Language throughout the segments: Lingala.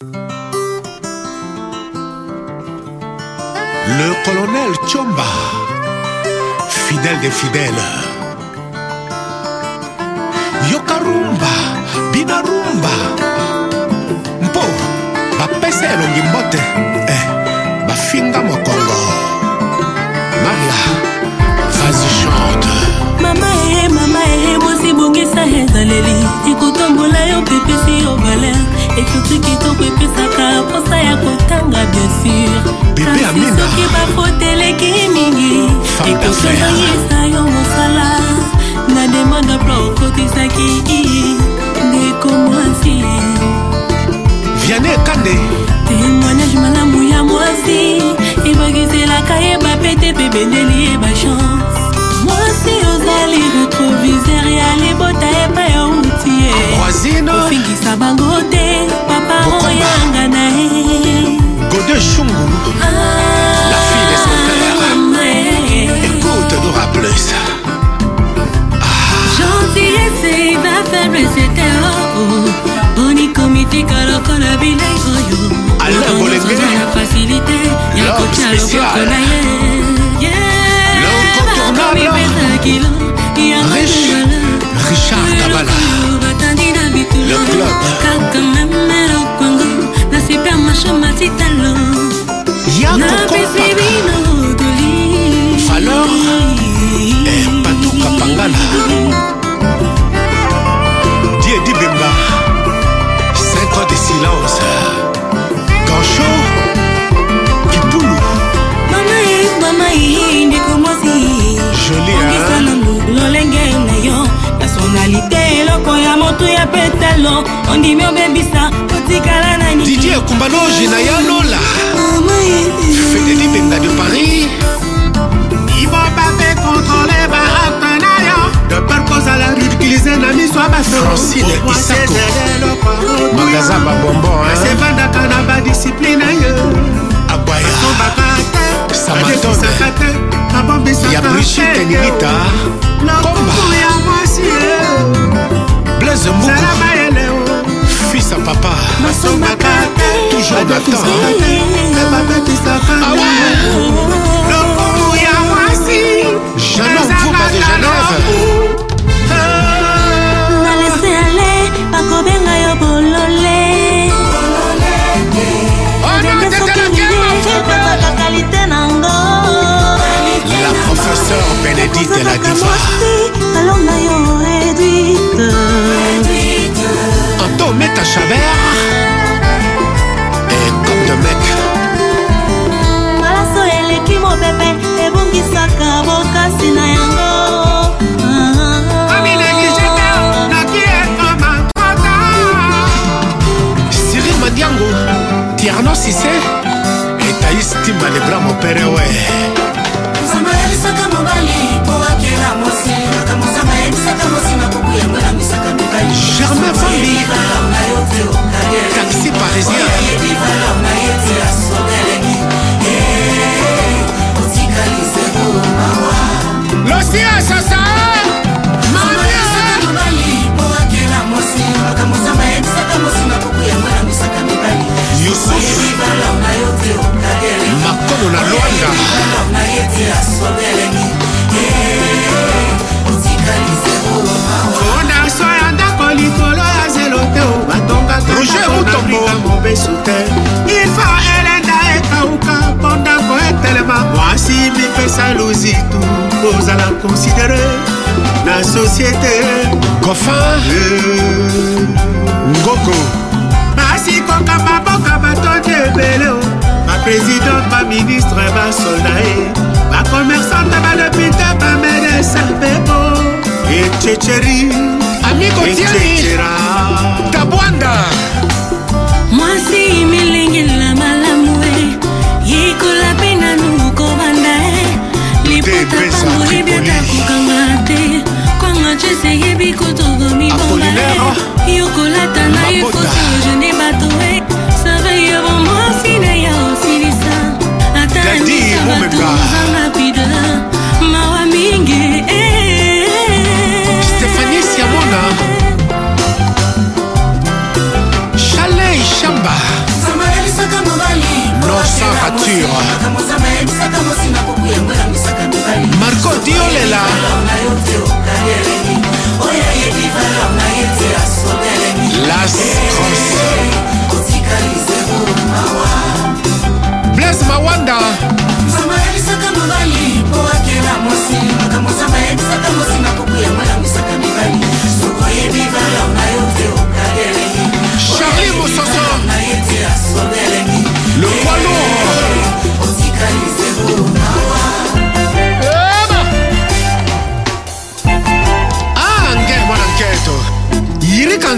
Le colonel Chomba, fidèle des fidèles. yokarumba binarumba mpo bapesa elongi mbote eh, bafinga mokongo maria vazi chante mama ee eh, mama ee eh, bosibongisa ezaleli eh, ekotambola yo pepe ekoki kitoko epesaka mposa ya kotanga biensur soki bafoteleki mingi ekokozangisa yo mosala na demande plo okotisaki ndeko mwasi viane kande témoignage malamu ya mwasi ebakiselaka ye bapete pe bendeli ye bachance mwasi ozali blesete oo onikomi tika lokola bilei oyo okozwa na fasilite ya kotya loboko na ye bakomi pesa kilo yangobatandi na bitulokaka meme lokwango na supermarché matitala yalo ondimi obebisa otikala na didier kumbaloge na yalola eh, eh, eh. fedeli benga de paris ibobape kontrole baakte na yo de peur kozala ridikilize na miso ya basofrancine isako magasin babombo sevandaka na badisipline ye abayaaobaka te adetisaka te abombisaka te ya brigitte nilita komba Left mopere we nzambe ayebisaka mobali mpo akela mosi kaka mozamba ayebisaka mosima kuku yango elambisaka mibali germain fambi taxi parisien oyebi valeur na ye te asokeleni eh, otikali zero mawa losia sasa sobelengi otikali zeronaso ya ndako likolo ya zelo te batongakaonabrika mobesu te ifa elenda ekauka mpo ndako etelema mwasi mipesa luzitu kozala konsidere na sosiete kofa euh. ngoko basi kokamba boka batonde ebele bapresidant baministre basolda e bakomersante balopita bamedesa mpepo ececeri amikotiera tabwanda mwasi milenge na malamu e yekola mpe nanu kobanda e lipotapango libyatakokanga te kwanga cese yebi kotokomibombala e. yokolata na ye foto jene bato e us.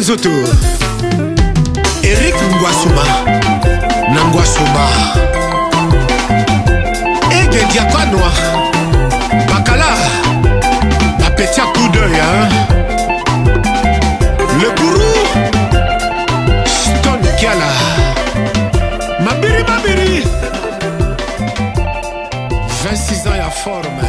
nzoto erik ngwasuma na ngwasuma ege diakoanoa bakala bapeti ya coup d'oeil hein? le gourou ston kiala mabiri mabiri 26 ans ya forme